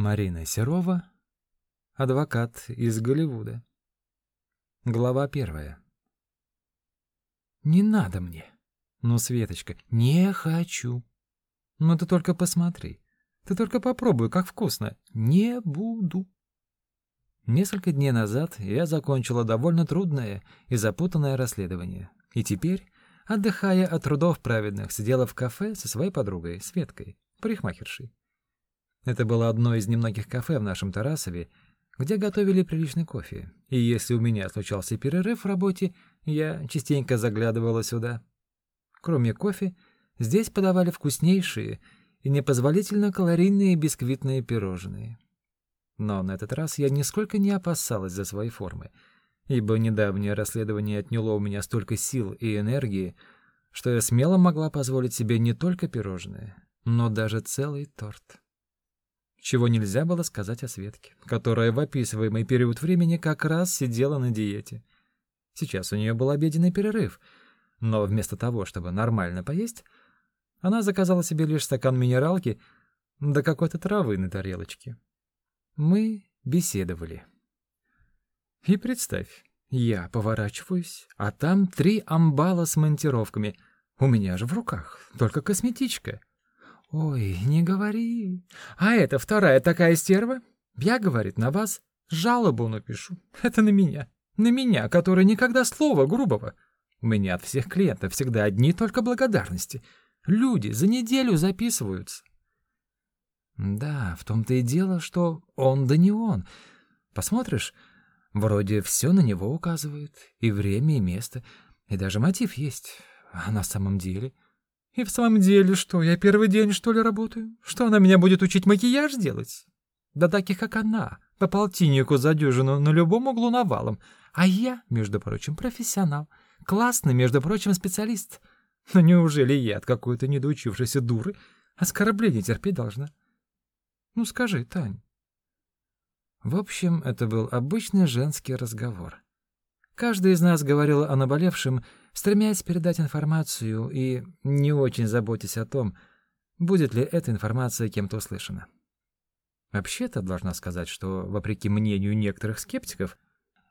Марина Серова, адвокат из Голливуда. Глава первая. «Не надо мне!» «Ну, Светочка, не хочу!» «Ну, ты только посмотри! Ты только попробуй, как вкусно!» «Не буду!» Несколько дней назад я закончила довольно трудное и запутанное расследование. И теперь, отдыхая от трудов праведных, сидела в кафе со своей подругой, Светкой, парикмахершей. Это было одно из немногих кафе в нашем Тарасове, где готовили приличный кофе. И если у меня случался перерыв в работе, я частенько заглядывала сюда. Кроме кофе, здесь подавали вкуснейшие и непозволительно калорийные бисквитные пирожные. Но на этот раз я нисколько не опасалась за свои формы, ибо недавнее расследование отняло у меня столько сил и энергии, что я смело могла позволить себе не только пирожные, но даже целый торт чего нельзя было сказать о Светке, которая в описываемый период времени как раз сидела на диете. Сейчас у нее был обеденный перерыв, но вместо того, чтобы нормально поесть, она заказала себе лишь стакан минералки да какой-то травы на тарелочке. Мы беседовали. И представь, я поворачиваюсь, а там три амбала с монтировками. У меня же в руках только косметичка. «Ой, не говори. А это вторая такая стерва? Я, говорит, на вас жалобу напишу. Это на меня. На меня, который никогда слова грубого. У меня от всех клиентов всегда одни только благодарности. Люди за неделю записываются». Да, в том-то и дело, что он да не он. Посмотришь, вроде все на него указывает, и время, и место, и даже мотив есть. А на самом деле... И в самом деле, что, я первый день, что ли, работаю? Что она меня будет учить макияж делать? Да таких, как она, по полтиннику за дюжину на любом углу навалом. А я, между прочим, профессионал. Классный, между прочим, специалист. Но неужели я от какой-то недоучившейся дуры оскорбление терпеть должна? Ну скажи, Тань. В общем, это был обычный женский разговор. Каждый из нас говорил о наболевшем, стремясь передать информацию и не очень заботясь о том, будет ли эта информация кем-то услышана. Вообще-то должна сказать, что, вопреки мнению некоторых скептиков,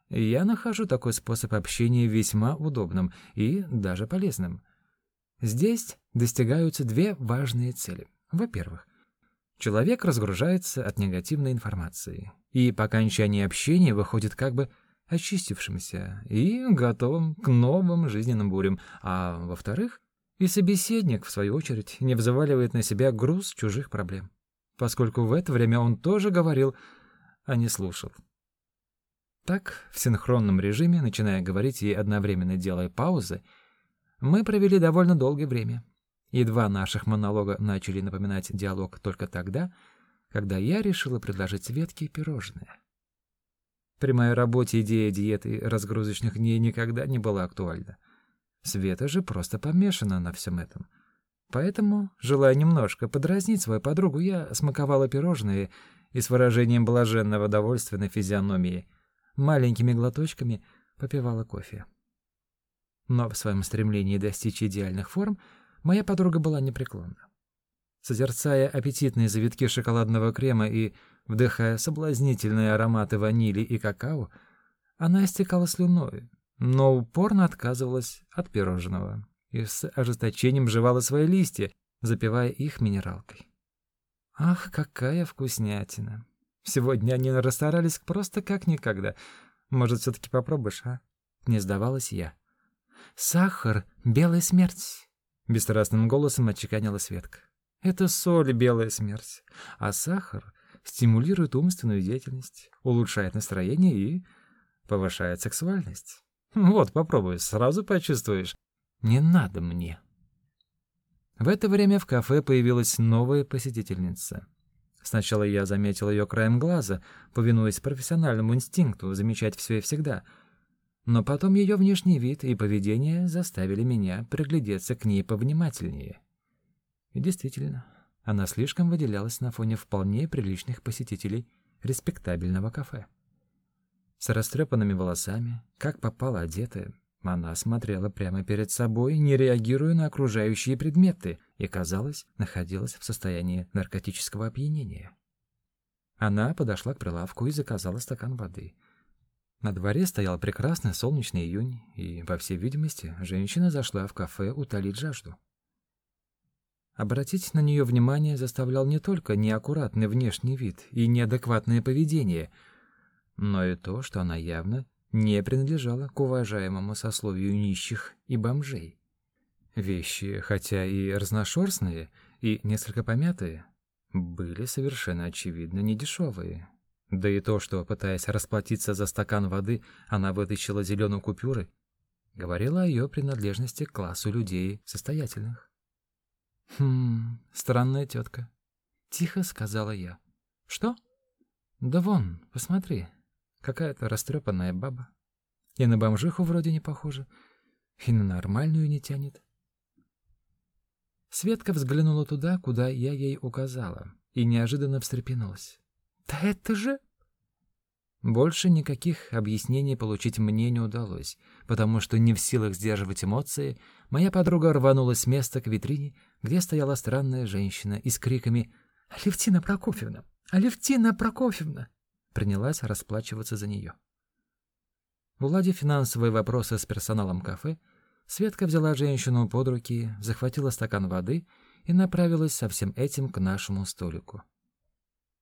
я нахожу такой способ общения весьма удобным и даже полезным. Здесь достигаются две важные цели. Во-первых, человек разгружается от негативной информации, и по окончании общения выходит как бы очистившимся и готовым к новым жизненным бурям, а во-вторых, и собеседник, в свою очередь, не взваливает на себя груз чужих проблем, поскольку в это время он тоже говорил, а не слушал. Так, в синхронном режиме, начиная говорить и одновременно делая паузы, мы провели довольно долгое время. И два наших монолога начали напоминать диалог только тогда, когда я решила предложить Светке пирожное. При моей работе идея диеты разгрузочных дней никогда не была актуальна. Света же просто помешана на всем этом. Поэтому, желая немножко подразнить свою подругу, я смаковала пирожные и с выражением блаженного довольствия на физиономии маленькими глоточками попивала кофе. Но в своем стремлении достичь идеальных форм моя подруга была непреклонна. Созерцая аппетитные завитки шоколадного крема и Вдыхая соблазнительные ароматы ванили и какао, она истекала слюной, но упорно отказывалась от пирожного и с ожесточением жевала свои листья, запивая их минералкой. Ах, какая вкуснятина! Сегодня они расстарались просто как никогда. Может, все таки попробуешь, а? Не сдавалась я. Сахар — белая смерть, бесстрастным голосом отчеканила Светка. Это соль — белая смерть, а сахар стимулирует умственную деятельность, улучшает настроение и повышает сексуальность. Вот, попробуй, сразу почувствуешь. Не надо мне. В это время в кафе появилась новая посетительница. Сначала я заметил ее краем глаза, повинуясь профессиональному инстинкту замечать все и всегда. Но потом ее внешний вид и поведение заставили меня приглядеться к ней повнимательнее. И действительно, она слишком выделялась на фоне вполне приличных посетителей респектабельного кафе. С растрепанными волосами, как попало одетая, она смотрела прямо перед собой, не реагируя на окружающие предметы, и, казалось, находилась в состоянии наркотического опьянения. Она подошла к прилавку и заказала стакан воды. На дворе стоял прекрасный солнечный июнь, и, во всей видимости, женщина зашла в кафе утолить жажду. Обратить на нее внимание заставлял не только неаккуратный внешний вид и неадекватное поведение, но и то, что она явно не принадлежала к уважаемому сословию нищих и бомжей. Вещи, хотя и разношерстные, и несколько помятые, были совершенно очевидно недешевые. Да и то, что, пытаясь расплатиться за стакан воды, она вытащила зеленую купюры, говорило о ее принадлежности к классу людей состоятельных. «Хм, странная тетка», — тихо сказала я. «Что?» «Да вон, посмотри, какая-то растрепанная баба. И на бомжиху вроде не похожа, и на нормальную не тянет. Светка взглянула туда, куда я ей указала, и неожиданно встрепенулась. «Да это же...» Больше никаких объяснений получить мне не удалось, потому что не в силах сдерживать эмоции, моя подруга рванулась с места к витрине, где стояла странная женщина и с криками «Алевтина Прокофьевна! Алевтина Прокофьевна!» принялась расплачиваться за нее. Уладив финансовые вопросы с персоналом кафе, Светка взяла женщину под руки, захватила стакан воды и направилась со всем этим к нашему столику.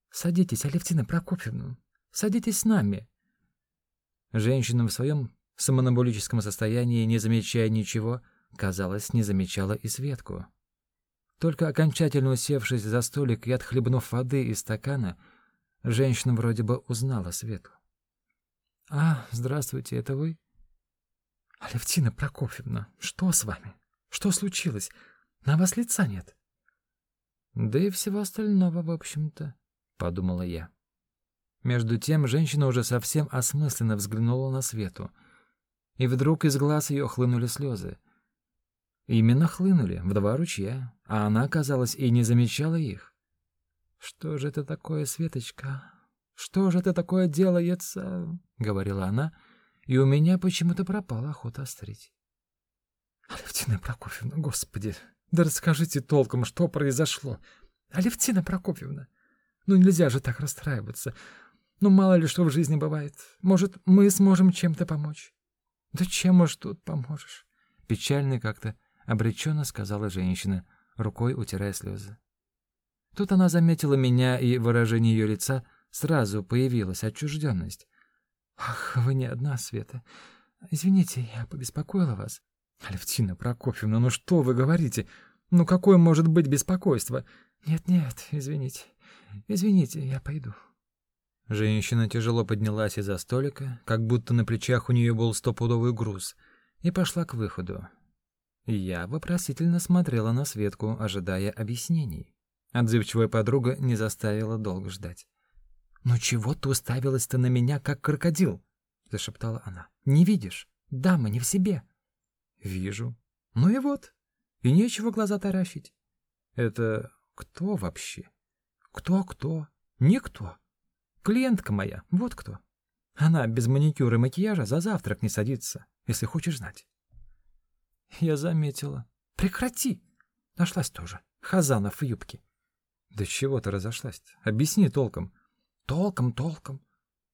«Садитесь, Алевтина Прокопьевна, садитесь с нами». Женщина в своем самонаболическом состоянии, не замечая ничего, казалось, не замечала и Светку. Только окончательно усевшись за столик и отхлебнув воды из стакана, женщина вроде бы узнала Свету. «А, здравствуйте, это вы?» «Алевтина Прокофьевна, что с вами? Что случилось? На вас лица нет». «Да и всего остального, в общем-то», — подумала я. Между тем женщина уже совсем осмысленно взглянула на Свету, и вдруг из глаз ее хлынули слезы. Именно хлынули, в два ручья, а она, казалось, и не замечала их. «Что же это такое, Светочка? Что же это такое делается?» — говорила она, — и у меня почему-то пропала охота острить. Алевтина Прокофьевна, господи, да расскажите толком, что произошло. Алевтина Прокофьевна, ну нельзя же так расстраиваться. Ну мало ли что в жизни бывает. Может, мы сможем чем-то помочь? Да чем уж тут поможешь? Печально как-то, обреченно сказала женщина, рукой утирая слезы. Тут она заметила меня, и выражение ее лица сразу появилась отчужденность. Ах, вы не одна, Света. Извините, я побеспокоила вас. Алевтина Прокофьевна, ну что вы говорите? Ну какое может быть беспокойство? Нет-нет, извините. Извините, я пойду. Женщина тяжело поднялась из-за столика, как будто на плечах у нее был стопудовый груз, и пошла к выходу. Я вопросительно смотрела на Светку, ожидая объяснений. Отзывчивая подруга не заставила долго ждать. «Ну чего ты уставилась-то на меня, как крокодил?» — зашептала она. «Не видишь? Дама не в себе». «Вижу. Ну и вот. И нечего глаза таращить. Это кто вообще? Кто-кто? Никто. Клиентка моя, вот кто. Она без маникюра и макияжа за завтрак не садится, если хочешь знать». Я заметила. «Прекрати!» Нашлась тоже. Хазанов в юбке. «Да чего ты разошлась -то? Объясни толком. Толком, толком.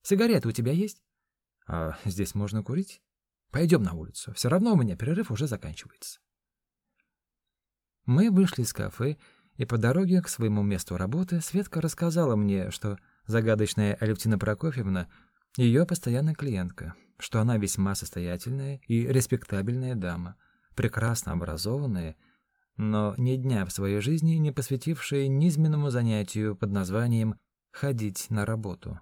Сигареты у тебя есть? А здесь можно курить? Пойдем на улицу. Все равно у меня перерыв уже заканчивается. Мы вышли из кафе, и по дороге к своему месту работы Светка рассказала мне, что загадочная Алевтина Прокофьевна — ее постоянная клиентка, что она весьма состоятельная и респектабельная дама, прекрасно образованная, но ни дня в своей жизни не посвятившая низменному занятию под названием ходить на работу.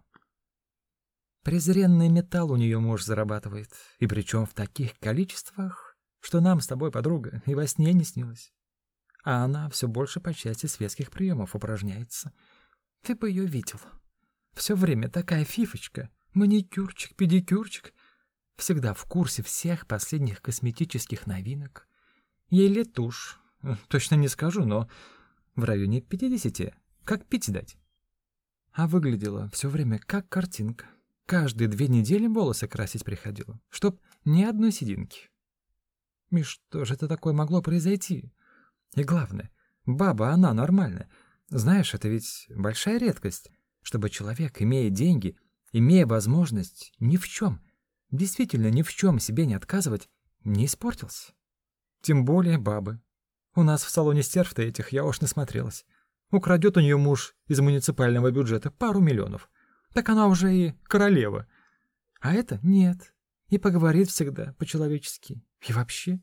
Презренный металл у нее муж зарабатывает, и причем в таких количествах, что нам с тобой, подруга, и во сне не снилось. А она все больше по части светских приемов упражняется. Ты бы ее видел. Все время такая фифочка, маникюрчик, педикюрчик, всегда в курсе всех последних косметических новинок. Ей лет уж, точно не скажу, но в районе пятидесяти. Как пить дать? А выглядела все время как картинка. Каждые две недели волосы красить приходила, чтоб ни одной сединки. И что же это такое могло произойти? И главное, баба она нормальная. Знаешь, это ведь большая редкость. Чтобы человек, имея деньги, имея возможность ни в чем, действительно ни в чем себе не отказывать, не испортился. Тем более бабы. У нас в салоне стерв-то этих я уж насмотрелась. Украдет у нее муж из муниципального бюджета пару миллионов. Так она уже и королева. А это нет. И поговорит всегда по-человечески. И вообще.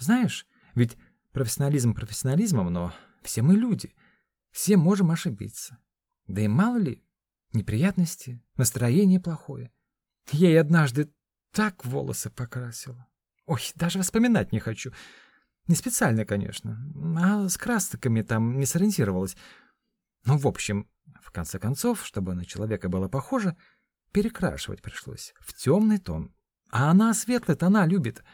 Знаешь, ведь профессионализм профессионализмом, но все мы люди. Все можем ошибиться. Да и мало ли, неприятности, настроение плохое. Я ей однажды так волосы покрасила. Ой, даже вспоминать не хочу. Не специально, конечно, а с красоками там не сориентировалась. Ну, в общем, в конце концов, чтобы на человека было похоже, перекрашивать пришлось в темный тон. А она светлый тона любит.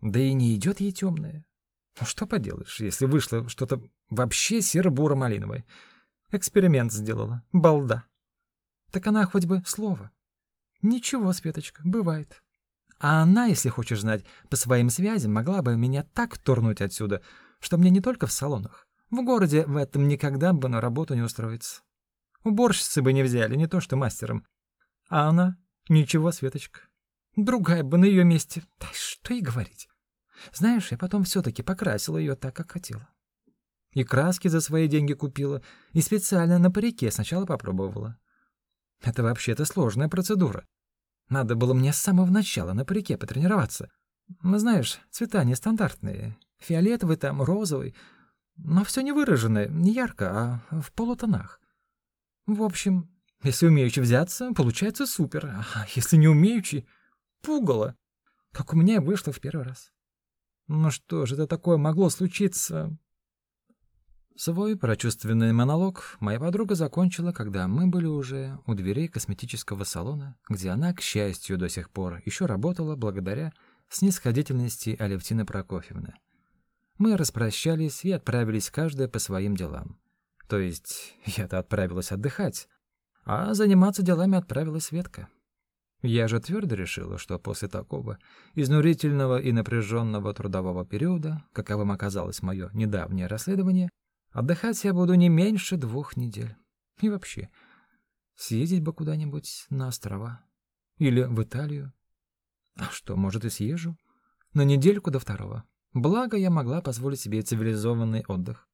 Да и не идет ей темное. Ну что поделаешь, если вышло что-то вообще серо-буро-малиновое. Эксперимент сделала. Балда. Так она хоть бы слово. Ничего, Светочка, бывает. А она, если хочешь знать, по своим связям могла бы меня так турнуть отсюда, что мне не только в салонах. В городе в этом никогда бы на работу не устроиться. Уборщицы бы не взяли, не то что мастером. А она? Ничего, Светочка. Другая бы на ее месте. Да что и говорить. Знаешь, я потом все-таки покрасила ее так, как хотела. И краски за свои деньги купила, и специально на парике сначала попробовала. Это вообще-то сложная процедура. Надо было мне с самого начала на парике потренироваться. Ну, знаешь, цвета нестандартные. Фиолетовый там, розовый. Но все не выражено, не ярко, а в полутонах. В общем, если умеючи взяться, получается супер. А если не умеючи, пугало. Как у меня вышло в первый раз. Ну что же это такое могло случиться? Свой прочувственный монолог моя подруга закончила, когда мы были уже у дверей косметического салона, где она, к счастью, до сих пор еще работала благодаря снисходительности Алевтины Прокофьевны. Мы распрощались и отправились каждая по своим делам. То есть я-то отправилась отдыхать, а заниматься делами отправилась Светка. Я же твердо решила, что после такого изнурительного и напряженного трудового периода, каковым оказалось мое недавнее расследование, Отдыхать я буду не меньше двух недель. И вообще, съездить бы куда-нибудь на острова. Или в Италию. А что, может, и съезжу? На недельку до второго. Благо, я могла позволить себе цивилизованный отдых.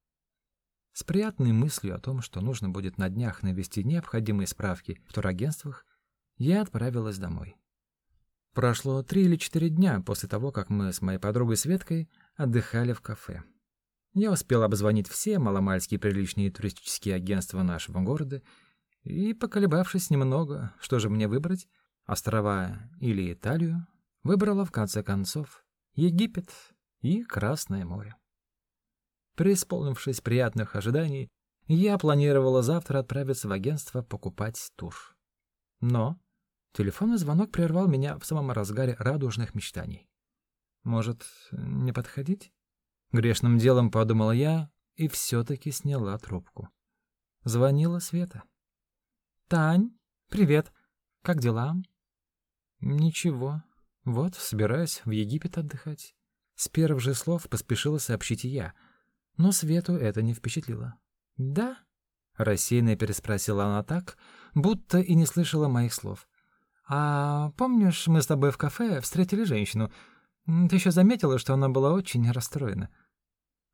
С приятной мыслью о том, что нужно будет на днях навести необходимые справки в турагентствах, я отправилась домой. Прошло три или четыре дня после того, как мы с моей подругой Светкой отдыхали в кафе. Я успел обзвонить все маломальские приличные туристические агентства нашего города и, поколебавшись немного, что же мне выбрать, острова или Италию, выбрала в конце концов Египет и Красное море. Преисполнившись приятных ожиданий, я планировала завтра отправиться в агентство покупать тур. Но телефонный звонок прервал меня в самом разгаре радужных мечтаний. Может, не подходить? Грешным делом подумала я и все-таки сняла трубку. Звонила Света. «Тань, привет. Как дела?» «Ничего. Вот, собираюсь в Египет отдыхать». С первых же слов поспешила сообщить и я, но Свету это не впечатлило. «Да?» — рассеянно переспросила она так, будто и не слышала моих слов. «А помнишь, мы с тобой в кафе встретили женщину? Ты еще заметила, что она была очень расстроена?»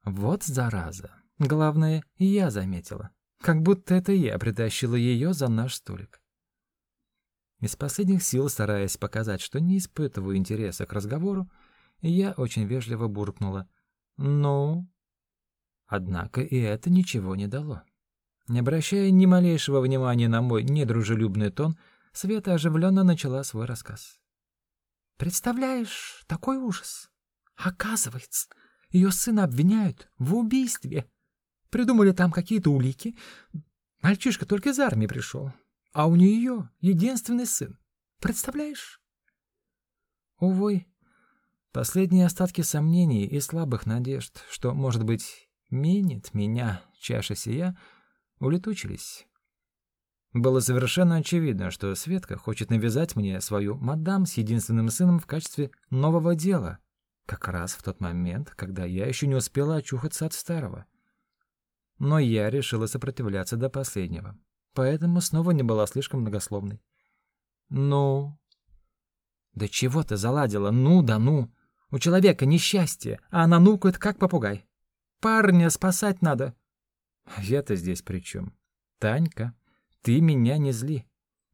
Вот зараза. Главное, я заметила. Как будто это я притащила ее за наш столик. Из последних сил, стараясь показать, что не испытываю интереса к разговору, я очень вежливо буркнула. «Ну?» Однако и это ничего не дало. Не обращая ни малейшего внимания на мой недружелюбный тон, Света оживленно начала свой рассказ. «Представляешь, такой ужас! Оказывается, ее сына обвиняют в убийстве. Придумали там какие-то улики. Мальчишка только из армии пришел. А у нее единственный сын. Представляешь? Увы, последние остатки сомнений и слабых надежд, что, может быть, минит меня чаша сия, улетучились. Было совершенно очевидно, что Светка хочет навязать мне свою мадам с единственным сыном в качестве нового дела, как раз в тот момент, когда я еще не успела очухаться от старого. Но я решила сопротивляться до последнего. поэтому снова не была слишком многословной. «Ну?» «Да чего ты заладила? Ну да ну! У человека несчастье, а она нукает, как попугай. Парня спасать надо!» «Я-то здесь при чем? Танька, ты меня не зли.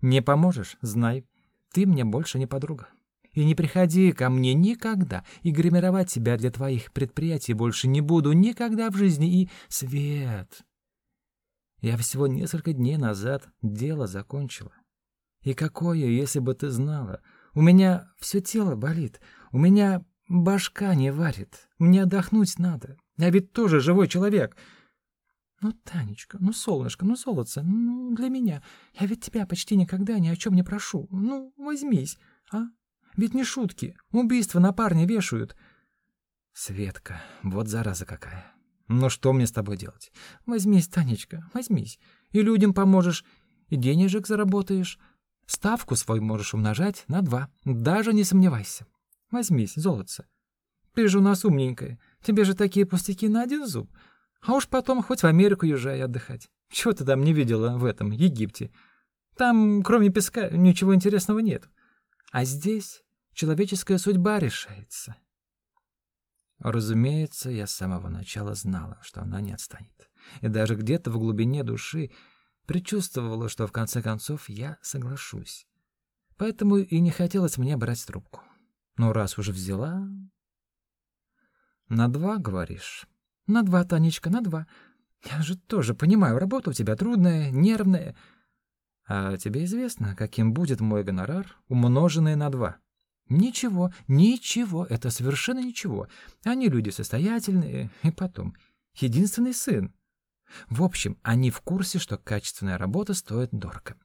Не поможешь, знай, ты мне больше не подруга. И не приходи ко мне никогда, и гримировать тебя для твоих предприятий больше не буду никогда в жизни. И, Свет, я всего несколько дней назад дело закончила. И какое, если бы ты знала? У меня все тело болит, у меня башка не варит, мне отдохнуть надо. Я ведь тоже живой человек. Ну, Танечка, ну, солнышко, ну, золотце, ну, для меня. Я ведь тебя почти никогда ни о чем не прошу. Ну, возьмись, а? Ведь не шутки. Убийства на парня вешают. Светка, вот зараза какая. Ну что мне с тобой делать? Возьмись, Танечка, возьмись. И людям поможешь, и денежек заработаешь. Ставку свою можешь умножать на два. Даже не сомневайся. Возьмись, золотце. Ты же у нас умненькая. Тебе же такие пустяки на один зуб. А уж потом хоть в Америку езжай отдыхать. Чего ты там не видела в этом Египте? Там, кроме песка, ничего интересного нет. А здесь человеческая судьба решается. Разумеется, я с самого начала знала, что она не отстанет. И даже где-то в глубине души предчувствовала, что в конце концов я соглашусь. Поэтому и не хотелось мне брать трубку. Но раз уже взяла... На два, говоришь? На два, Танечка, на два. Я же тоже понимаю, работа у тебя трудная, нервная. А тебе известно, каким будет мой гонорар, умноженный на два? Ничего, ничего, это совершенно ничего. Они люди состоятельные, и потом, единственный сын. В общем, они в курсе, что качественная работа стоит дорого.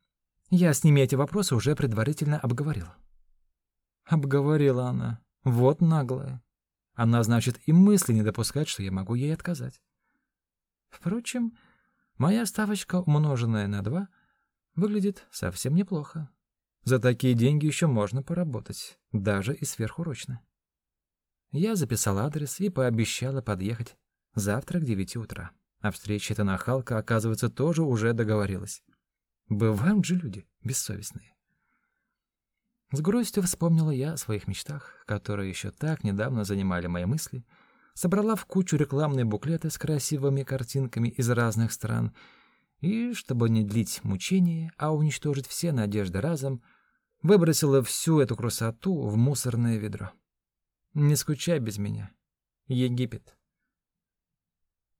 Я с ними эти вопросы уже предварительно обговорила. Обговорила она. Вот наглая. Она, значит, и мысли не допускает, что я могу ей отказать. Впрочем, моя ставочка, умноженная на два, выглядит совсем неплохо. За такие деньги еще можно поработать, даже и сверхурочно. Я записала адрес и пообещала подъехать завтра к девяти утра. А встреча эта нахалка, оказывается, тоже уже договорилась. Бывают же люди бессовестные. С грустью вспомнила я о своих мечтах, которые еще так недавно занимали мои мысли, собрала в кучу рекламные буклеты с красивыми картинками из разных стран и, чтобы не длить мучения, а уничтожить все надежды разом, выбросила всю эту красоту в мусорное ведро. Не скучай без меня. Египет.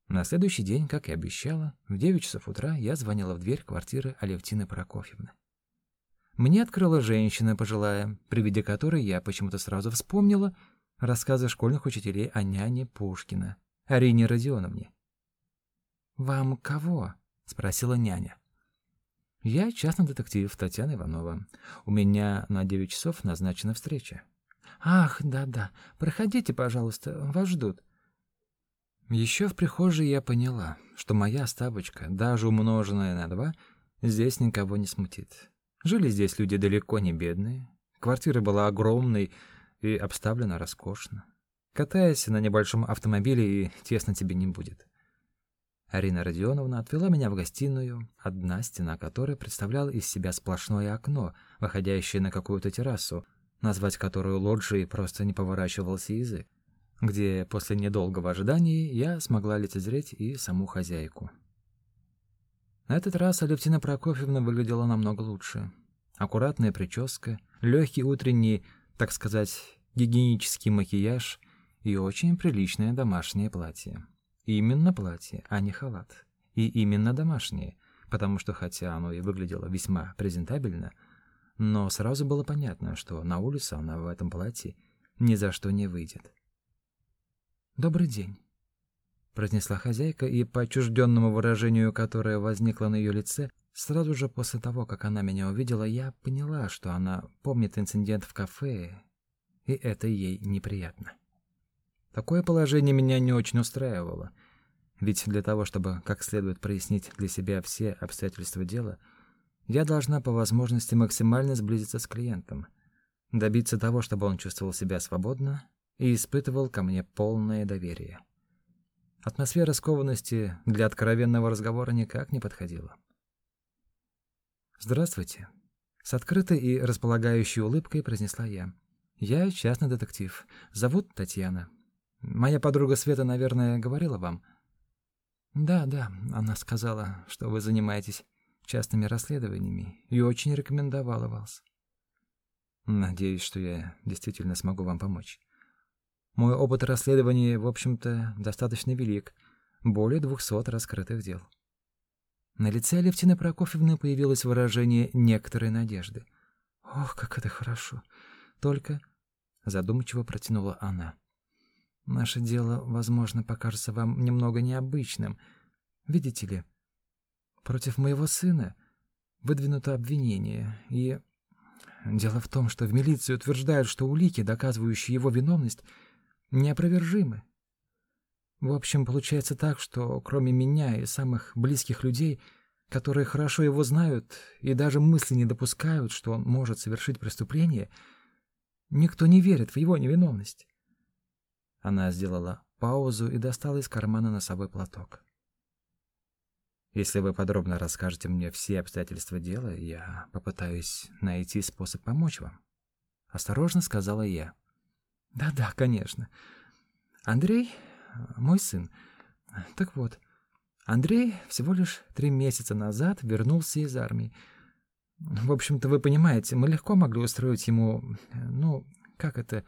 На следующий день, как и обещала, в 9 часов утра я звонила в дверь квартиры Алевтины Прокофьевны. Мне открыла женщина пожилая, при виде которой я почему-то сразу вспомнила рассказы школьных учителей о няне Пушкина, Арине Родионовне. «Вам кого?» — спросила няня. «Я частный детектив Татьяна Иванова. У меня на девять часов назначена встреча». «Ах, да-да, проходите, пожалуйста, вас ждут». Еще в прихожей я поняла, что моя ставочка, даже умноженная на два, здесь никого не смутит. Жили здесь люди далеко не бедные. Квартира была огромной и обставлена роскошно. Катаясь на небольшом автомобиле, и тесно тебе не будет. Арина Родионовна отвела меня в гостиную, одна стена которой представляла из себя сплошное окно, выходящее на какую-то террасу, назвать которую лоджией просто не поворачивался язык, где после недолгого ожидания я смогла лицезреть и саму хозяйку. На этот раз Алевтина Прокофьевна выглядела намного лучше. Аккуратная прическа, легкий утренний, так сказать, гигиенический макияж и очень приличное домашнее платье. Именно платье, а не халат. И именно домашнее, потому что хотя оно и выглядело весьма презентабельно, но сразу было понятно, что на улицу она в этом платье ни за что не выйдет. «Добрый день», произнесла хозяйка, и по отчужденному выражению, которое возникло на ее лице, сразу же после того, как она меня увидела, я поняла, что она помнит инцидент в кафе, и это ей неприятно. Такое положение меня не очень устраивало, ведь для того, чтобы как следует прояснить для себя все обстоятельства дела, я должна по возможности максимально сблизиться с клиентом, добиться того, чтобы он чувствовал себя свободно и испытывал ко мне полное доверие. Атмосфера скованности для откровенного разговора никак не подходила. «Здравствуйте», — с открытой и располагающей улыбкой произнесла я. «Я частный детектив. Зовут Татьяна. Моя подруга Света, наверное, говорила вам». «Да, да, она сказала, что вы занимаетесь частными расследованиями и очень рекомендовала вас». «Надеюсь, что я действительно смогу вам помочь. Мой опыт расследования, в общем-то, достаточно велик. Более двухсот раскрытых дел». На лице Алевтины Прокофьевны появилось выражение некоторой надежды. «Ох, как это хорошо! Только...» — задумчиво протянула она. Наше дело, возможно, покажется вам немного необычным. Видите ли, против моего сына выдвинуто обвинение, и дело в том, что в милиции утверждают, что улики, доказывающие его виновность, неопровержимы. В общем, получается так, что кроме меня и самых близких людей, которые хорошо его знают и даже мысли не допускают, что он может совершить преступление, никто не верит в его невиновность. Она сделала паузу и достала из кармана носовой платок. Если вы подробно расскажете мне все обстоятельства дела, я попытаюсь найти способ помочь вам. Осторожно сказала я. Да-да, конечно. Андрей — мой сын. Так вот, Андрей всего лишь три месяца назад вернулся из армии. В общем-то, вы понимаете, мы легко могли устроить ему, ну, как это,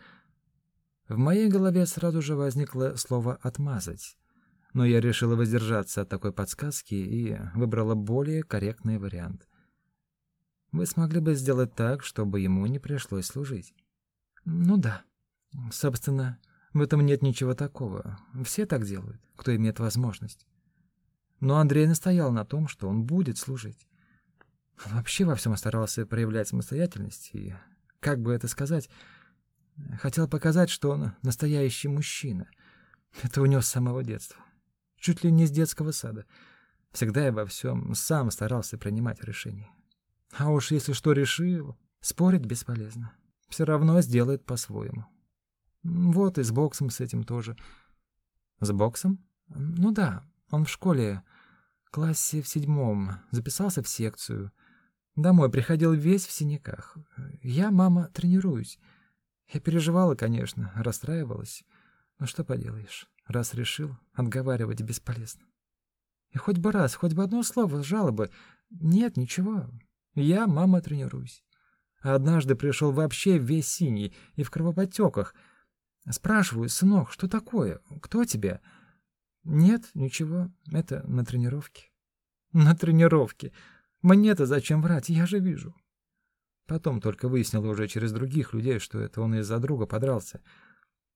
в моей голове сразу же возникло слово «отмазать». Но я решила воздержаться от такой подсказки и выбрала более корректный вариант. Вы смогли бы сделать так, чтобы ему не пришлось служить. Ну да. Собственно, в этом нет ничего такого. Все так делают, кто имеет возможность. Но Андрей настоял на том, что он будет служить. Вообще во всем старался проявлять самостоятельность и, как бы это сказать, Хотел показать, что он настоящий мужчина. Это унес с самого детства. Чуть ли не с детского сада. Всегда я во всем сам старался принимать решения. А уж если что решил, спорить бесполезно. Все равно сделает по-своему. Вот и с боксом с этим тоже. С боксом? Ну да, он в школе, классе в седьмом, записался в секцию. Домой приходил весь в синяках. Я, мама, тренируюсь. Я переживала, конечно, расстраивалась. Но что поделаешь, раз решил, отговаривать бесполезно. И хоть бы раз, хоть бы одно слово жалобы. Нет, ничего. Я, мама, тренируюсь. А однажды пришел вообще весь синий и в кровоподтеках. Спрашиваю, сынок, что такое? Кто тебя? Нет, ничего, это на тренировке. На тренировке. Мне-то зачем врать, я же вижу. Потом только выяснил уже через других людей, что это он из-за друга подрался.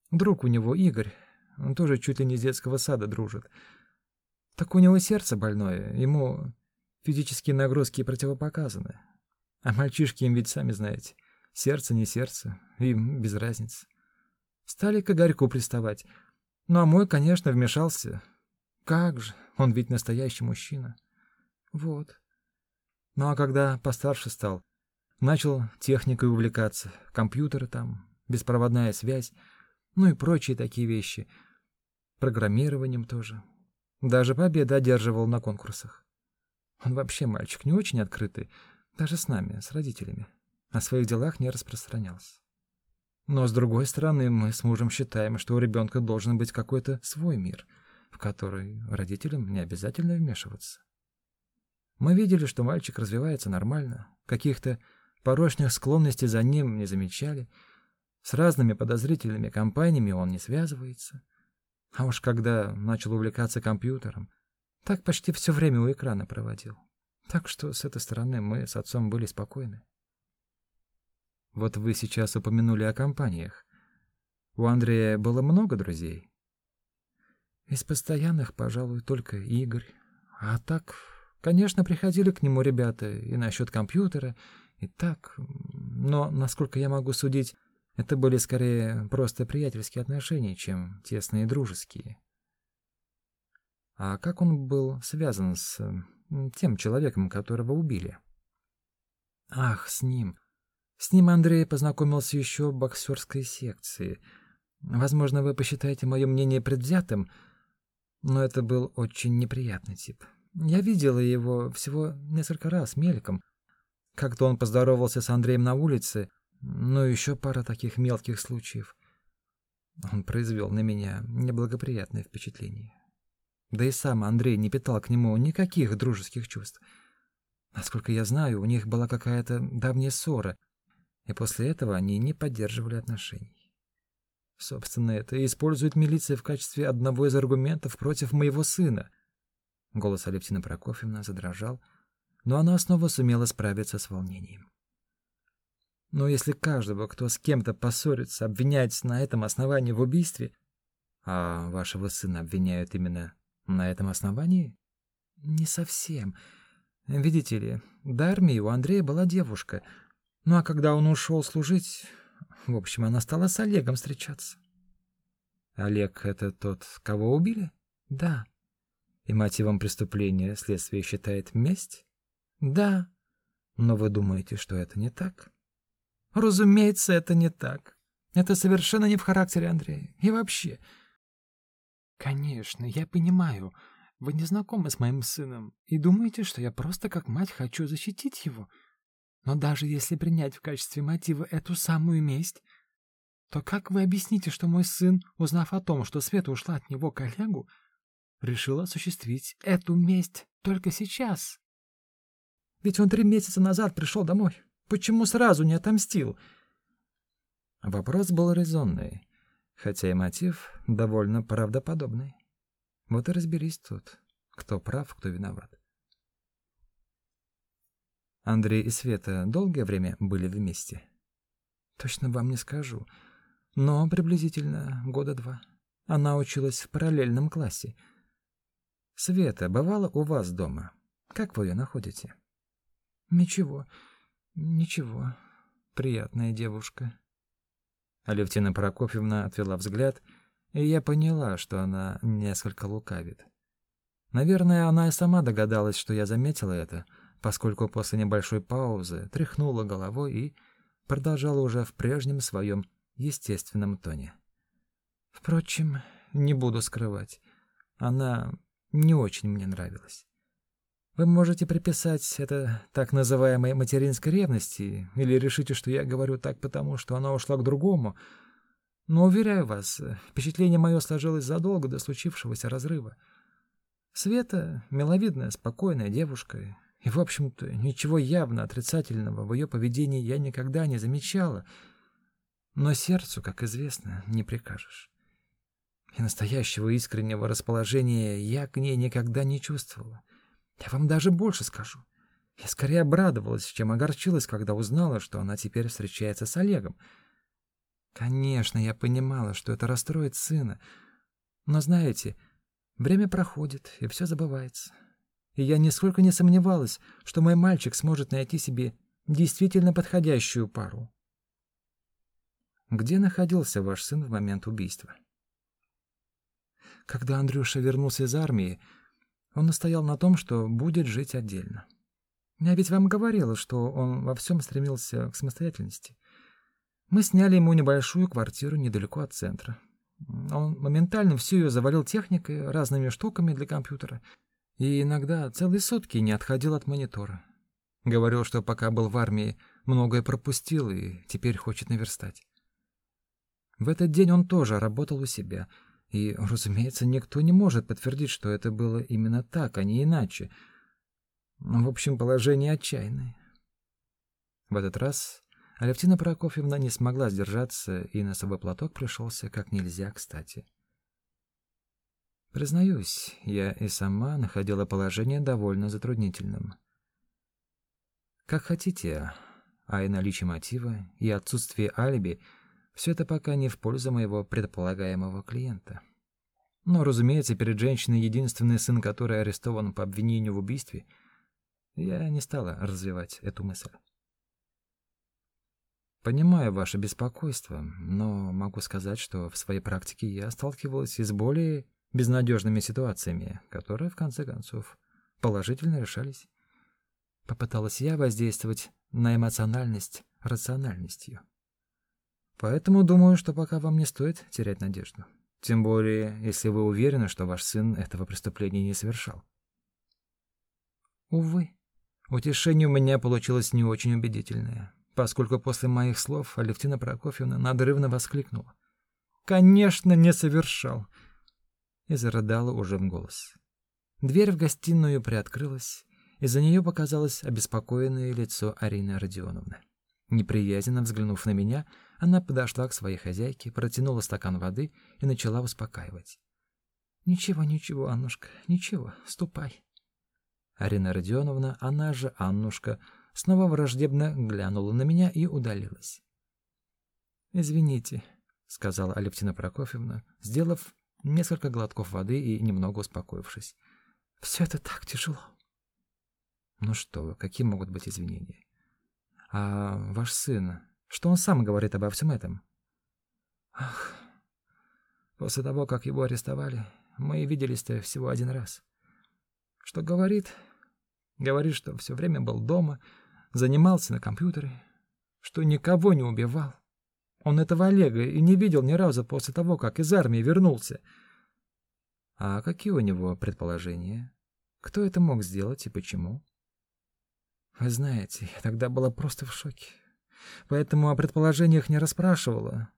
Друг у него Игорь, он тоже чуть ли не с детского сада дружит. Так у него сердце больное, ему физические нагрузки противопоказаны. А мальчишки им ведь сами знаете, сердце не сердце, им без разницы. Стали к Игорьку приставать. Ну а мой, конечно, вмешался. Как же, он ведь настоящий мужчина. Вот. Ну а когда постарше стал, Начал техникой увлекаться, компьютеры там, беспроводная связь, ну и прочие такие вещи. Программированием тоже. Даже победы одерживал на конкурсах. Он вообще мальчик не очень открытый, даже с нами, с родителями. О своих делах не распространялся. Но, с другой стороны, мы с мужем считаем, что у ребенка должен быть какой-то свой мир, в который родителям не обязательно вмешиваться. Мы видели, что мальчик развивается нормально, каких-то Порочных склонностей за ним не замечали. С разными подозрительными компаниями он не связывается. А уж когда начал увлекаться компьютером, так почти все время у экрана проводил. Так что с этой стороны мы с отцом были спокойны. Вот вы сейчас упомянули о компаниях. У Андрея было много друзей? Из постоянных, пожалуй, только Игорь. А так, конечно, приходили к нему ребята и насчет компьютера, и так, но, насколько я могу судить, это были скорее просто приятельские отношения, чем тесные дружеские. А как он был связан с тем человеком, которого убили? Ах, с ним. С ним Андрей познакомился еще в боксерской секции. Возможно, вы посчитаете мое мнение предвзятым, но это был очень неприятный тип. Я видела его всего несколько раз мельком, Как-то он поздоровался с Андреем на улице, но еще пара таких мелких случаев. Он произвел на меня неблагоприятное впечатление. Да и сам Андрей не питал к нему никаких дружеских чувств. Насколько я знаю, у них была какая-то давняя ссора, и после этого они не поддерживали отношений. Собственно, это использует милиция в качестве одного из аргументов против моего сына. Голос Алевтины Прокофьевны задрожал, но она снова сумела справиться с волнением. Но если каждого, кто с кем-то поссорится, обвинять на этом основании в убийстве, а вашего сына обвиняют именно на этом основании? Не совсем. Видите ли, до армии у Андрея была девушка. Ну а когда он ушел служить, в общем, она стала с Олегом встречаться. Олег — это тот, кого убили? Да. И мотивом преступления следствие считает месть? Да. Но вы думаете, что это не так? Разумеется, это не так. Это совершенно не в характере Андрея. И вообще... Конечно, я понимаю. Вы не знакомы с моим сыном и думаете, что я просто как мать хочу защитить его. Но даже если принять в качестве мотива эту самую месть, то как вы объясните, что мой сын, узнав о том, что Света ушла от него коллегу, решил осуществить эту месть только сейчас? Ведь он три месяца назад пришел домой. Почему сразу не отомстил? Вопрос был резонный, хотя и мотив довольно правдоподобный. Вот и разберись тут, кто прав, кто виноват. Андрей и Света долгое время были вместе. Точно вам не скажу, но приблизительно года два. Она училась в параллельном классе. Света бывала у вас дома. Как вы ее находите? Ничего, ничего. Приятная девушка. Алевтина Прокофьевна отвела взгляд и я поняла, что она несколько лукавит. Наверное, она и сама догадалась, что я заметила это, поскольку после небольшой паузы тряхнула головой и продолжала уже в прежнем своем естественном тоне. Впрочем, не буду скрывать, она не очень мне нравилась. Вы можете приписать это так называемой материнской ревности или решите, что я говорю так потому, что она ушла к другому — но, уверяю вас, впечатление мое сложилось задолго до случившегося разрыва. Света — миловидная, спокойная девушка, и, в общем-то, ничего явно отрицательного в ее поведении я никогда не замечала. Но сердцу, как известно, не прикажешь. И настоящего искреннего расположения я к ней никогда не чувствовала. Я вам даже больше скажу. Я скорее обрадовалась, чем огорчилась, когда узнала, что она теперь встречается с Олегом — Конечно, я понимала, что это расстроит сына. Но знаете, время проходит, и все забывается. И я нисколько не сомневалась, что мой мальчик сможет найти себе действительно подходящую пару. Где находился ваш сын в момент убийства? Когда Андрюша вернулся из армии, он настоял на том, что будет жить отдельно. Я ведь вам говорила, что он во всем стремился к самостоятельности. Мы сняли ему небольшую квартиру недалеко от центра. Он моментально всю ее завалил техникой, разными штуками для компьютера. И иногда целые сутки не отходил от монитора. Говорил, что пока был в армии, многое пропустил и теперь хочет наверстать. В этот день он тоже работал у себя. И, разумеется, никто не может подтвердить, что это было именно так, а не иначе. В общем, положение отчаянное. В этот раз Алевтина Прокофьевна не смогла сдержаться, и носовой платок пришелся как нельзя кстати. Признаюсь, я и сама находила положение довольно затруднительным. Как хотите, а и наличие мотива, и отсутствие алиби — все это пока не в пользу моего предполагаемого клиента. Но, разумеется, перед женщиной единственный сын, который арестован по обвинению в убийстве, я не стала развивать эту мысль. Понимаю ваше беспокойство, но могу сказать, что в своей практике я сталкивалась и с более безнадежными ситуациями, которые, в конце концов, положительно решались. Попыталась я воздействовать на эмоциональность рациональностью. Поэтому думаю, что пока вам не стоит терять надежду. Тем более, если вы уверены, что ваш сын этого преступления не совершал. Увы, Утешение у меня получилось не очень убедительное, поскольку после моих слов Алевтина Прокофьевна надрывно воскликнула. «Конечно, не совершал!» И зарыдала уже в голос. Дверь в гостиную приоткрылась, и за нее показалось обеспокоенное лицо Арины Родионовны. Неприязненно взглянув на меня, она подошла к своей хозяйке, протянула стакан воды и начала успокаивать. «Ничего, ничего, Аннушка, ничего, ступай». Арина Родионовна, она же Аннушка, снова враждебно глянула на меня и удалилась. «Извините», — сказала Алевтина Прокофьевна, сделав несколько глотков воды и немного успокоившись. «Все это так тяжело». «Ну что вы, какие могут быть извинения?» «А ваш сын, что он сам говорит обо всем этом?» «Ах, после того, как его арестовали, мы виделись-то всего один раз. Что говорит, Говорит, что все время был дома, занимался на компьютере, что никого не убивал. Он этого Олега и не видел ни разу после того, как из армии вернулся. А какие у него предположения? Кто это мог сделать и почему? Вы знаете, я тогда была просто в шоке. Поэтому о предположениях не расспрашивала.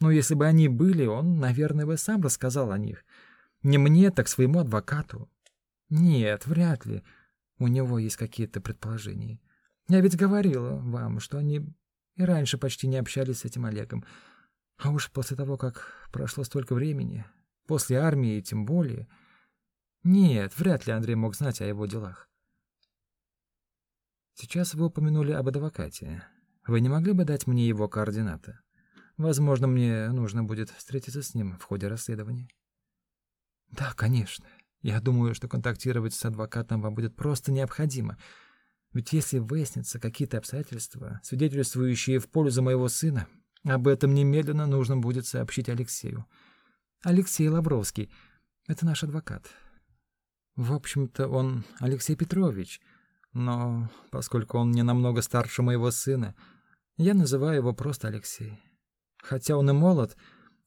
Но если бы они были, он, наверное, бы сам рассказал о них. Не мне, так своему адвокату. Нет, вряд ли. У него есть какие-то предположения. Я ведь говорила вам, что они и раньше почти не общались с этим Олегом. А уж после того, как прошло столько времени, после армии тем более... Нет, вряд ли Андрей мог знать о его делах. Сейчас вы упомянули об адвокате. Вы не могли бы дать мне его координаты? Возможно, мне нужно будет встретиться с ним в ходе расследования. Да, конечно. Я думаю, что контактировать с адвокатом вам будет просто необходимо. Ведь если выяснятся какие-то обстоятельства, свидетельствующие в пользу моего сына, об этом немедленно нужно будет сообщить Алексею. Алексей Лавровский — это наш адвокат. В общем-то, он Алексей Петрович, но поскольку он не намного старше моего сына, я называю его просто Алексей. Хотя он и молод,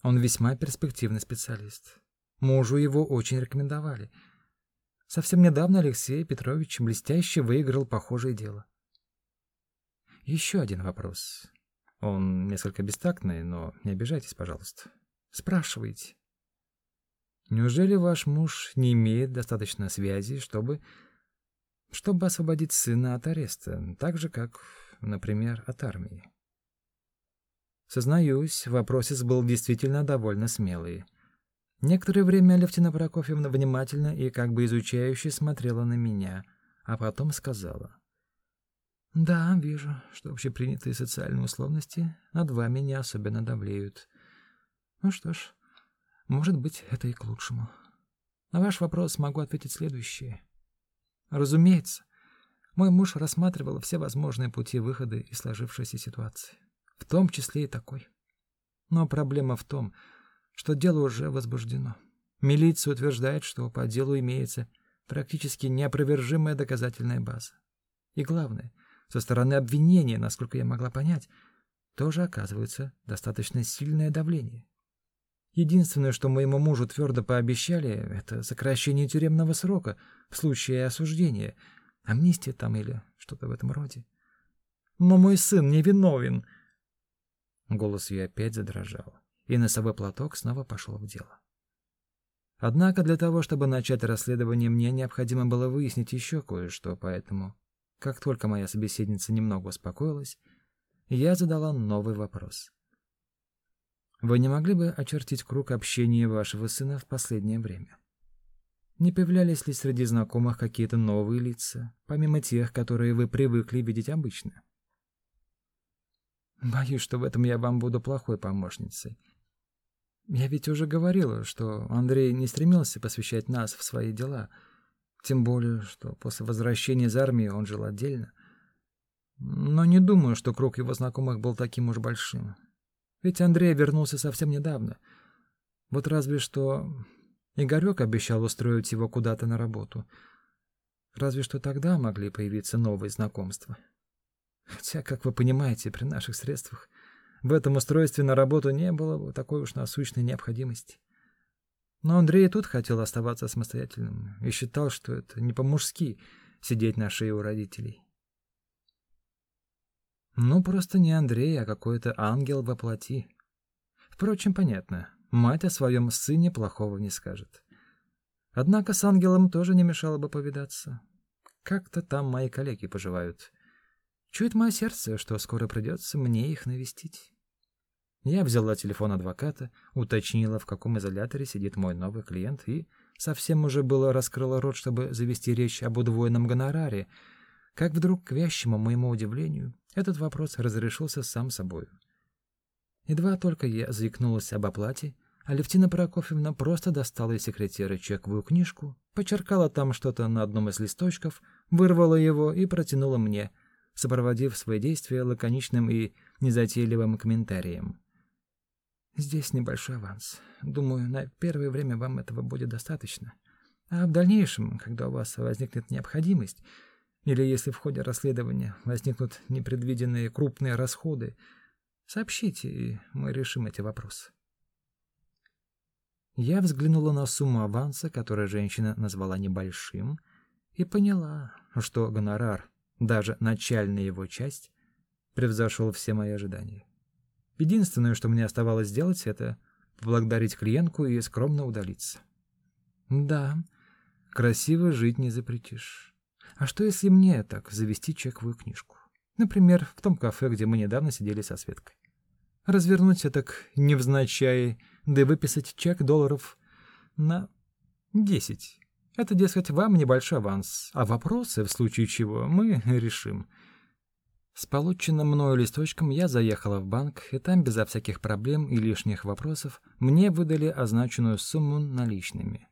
он весьма перспективный специалист. Мужу его очень рекомендовали. Совсем недавно Алексей Петрович блестяще выиграл похожее дело. Еще один вопрос. Он несколько бестактный, но не обижайтесь, пожалуйста. Спрашивайте. Неужели ваш муж не имеет достаточно связи, чтобы чтобы освободить сына от ареста, так же как, например, от армии? Сознаюсь, вопросец был действительно довольно смелый. Некоторое время Алевтина Прокофьевна внимательно и как бы изучающе смотрела на меня, а потом сказала. «Да, вижу, что общепринятые социальные условности над вами не особенно давлеют. Ну что ж, может быть, это и к лучшему. На ваш вопрос могу ответить следующее. Разумеется, мой муж рассматривал все возможные пути выхода из сложившейся ситуации, в том числе и такой. Но проблема в том, что что дело уже возбуждено. Милиция утверждает, что по делу имеется практически неопровержимая доказательная база. И главное, со стороны обвинения, насколько я могла понять, тоже оказывается достаточно сильное давление. Единственное, что моему мужу твердо пообещали, это сокращение тюремного срока в случае осуждения, амнистия там или что-то в этом роде. Но мой сын не виновен. Голос ее опять задрожал и носовой платок снова пошел в дело. Однако для того, чтобы начать расследование, мне необходимо было выяснить еще кое-что, поэтому, как только моя собеседница немного успокоилась, я задала новый вопрос. Вы не могли бы очертить круг общения вашего сына в последнее время? Не появлялись ли среди знакомых какие-то новые лица, помимо тех, которые вы привыкли видеть обычно? Боюсь, что в этом я вам буду плохой помощницей. Я ведь уже говорила, что Андрей не стремился посвящать нас в свои дела, тем более, что после возвращения из армии он жил отдельно. Но не думаю, что круг его знакомых был таким уж большим. Ведь Андрей вернулся совсем недавно. Вот разве что Игорек обещал устроить его куда-то на работу. Разве что тогда могли появиться новые знакомства. Хотя, как вы понимаете, при наших средствах в этом устройстве на работу не было бы такой уж насущной необходимости. Но Андрей тут хотел оставаться самостоятельным и считал, что это не по-мужски сидеть на шее у родителей. Ну, просто не Андрей, а какой-то ангел во плоти. Впрочем, понятно, мать о своем сыне плохого не скажет. Однако с ангелом тоже не мешало бы повидаться. Как-то там мои коллеги поживают. Чует мое сердце, что скоро придется мне их навестить. Я взяла телефон адвоката, уточнила, в каком изоляторе сидит мой новый клиент, и совсем уже было раскрыла рот, чтобы завести речь об удвоенном гонораре, как вдруг, к вящему моему удивлению, этот вопрос разрешился сам собой. Едва только я заикнулась об оплате, Алевтина Прокофьевна просто достала из секретера чековую книжку, почеркала там что-то на одном из листочков, вырвала его и протянула мне, сопроводив свои действия лаконичным и незатейливым комментарием. «Здесь небольшой аванс. Думаю, на первое время вам этого будет достаточно. А в дальнейшем, когда у вас возникнет необходимость, или если в ходе расследования возникнут непредвиденные крупные расходы, сообщите, и мы решим эти вопросы». Я взглянула на сумму аванса, которую женщина назвала небольшим, и поняла, что гонорар, даже начальная его часть, превзошел все мои ожидания. Единственное, что мне оставалось сделать, это поблагодарить клиентку и скромно удалиться. Да, красиво жить не запретишь. А что, если мне так завести чековую книжку? Например, в том кафе, где мы недавно сидели со Светкой. Развернуть это так невзначай да и выписать чек долларов на десять. Это, дескать, вам небольшой аванс, а вопросы, в случае чего, мы решим. С полученным мною листочком я заехала в банк, и там, безо всяких проблем и лишних вопросов, мне выдали означенную сумму наличными.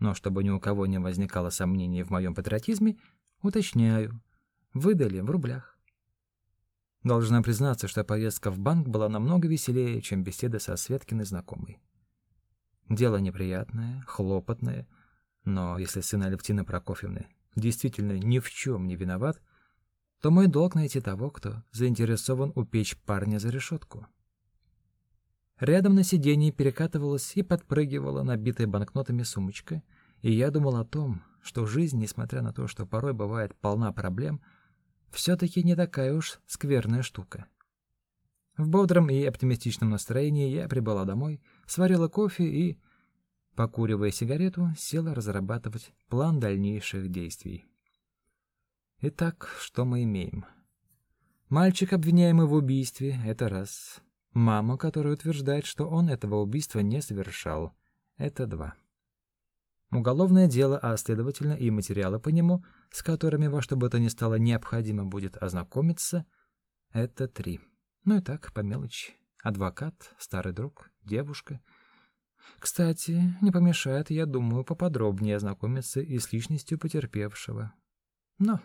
Но чтобы ни у кого не возникало сомнений в моем патриотизме, уточняю, выдали в рублях. Должна признаться, что поездка в банк была намного веселее, чем беседа со Светкиной знакомой. Дело неприятное, хлопотное, но если сын Алевтины Прокофьевны действительно ни в чем не виноват, то мой долг найти того, кто заинтересован упечь парня за решетку. Рядом на сиденье перекатывалась и подпрыгивала набитая банкнотами сумочка, и я думал о том, что жизнь, несмотря на то, что порой бывает полна проблем, — все-таки не такая уж скверная штука. В бодром и оптимистичном настроении я прибыла домой, сварила кофе и, покуривая сигарету, села разрабатывать план дальнейших действий. Итак, что мы имеем? Мальчик, обвиняемый в убийстве, это раз. Мама, которая утверждает, что он этого убийства не совершал, это два. Уголовное дело, а следовательно и материалы по нему, с которыми во что бы то ни стало необходимо будет ознакомиться, это три. Ну и так, по мелочи. Адвокат, старый друг, девушка. Кстати, не помешает, я думаю, поподробнее ознакомиться и с личностью потерпевшего. Но,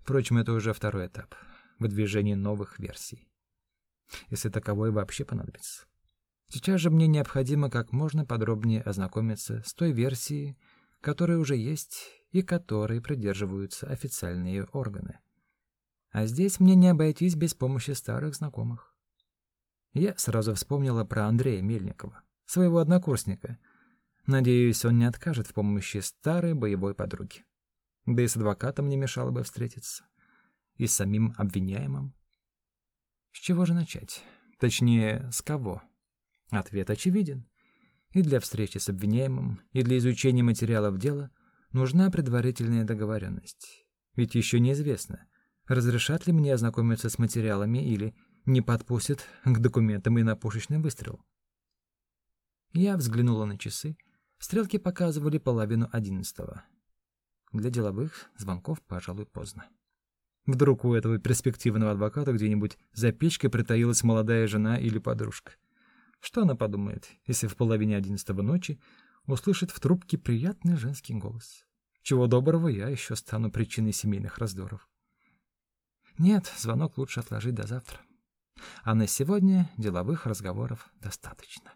впрочем, это уже второй этап выдвижения новых версий. Если таковой вообще понадобится. Сейчас же мне необходимо как можно подробнее ознакомиться с той версией, которая уже есть и которой придерживаются официальные органы. А здесь мне не обойтись без помощи старых знакомых. Я сразу вспомнила про Андрея Мельникова, своего однокурсника. Надеюсь, он не откажет в помощи старой боевой подруги. Да и с адвокатом не мешало бы встретиться. И с самим обвиняемым. С чего же начать? Точнее, с кого? Ответ очевиден. И для встречи с обвиняемым, и для изучения материалов дела нужна предварительная договоренность. Ведь еще неизвестно, разрешат ли мне ознакомиться с материалами или не подпустят к документам и на пушечный выстрел. Я взглянула на часы. Стрелки показывали половину одиннадцатого. Для деловых звонков, пожалуй, поздно. Вдруг у этого перспективного адвоката где-нибудь за печкой притаилась молодая жена или подружка. Что она подумает, если в половине одиннадцатого ночи услышит в трубке приятный женский голос? Чего доброго, я еще стану причиной семейных раздоров. Нет, звонок лучше отложить до завтра. А на сегодня деловых разговоров достаточно.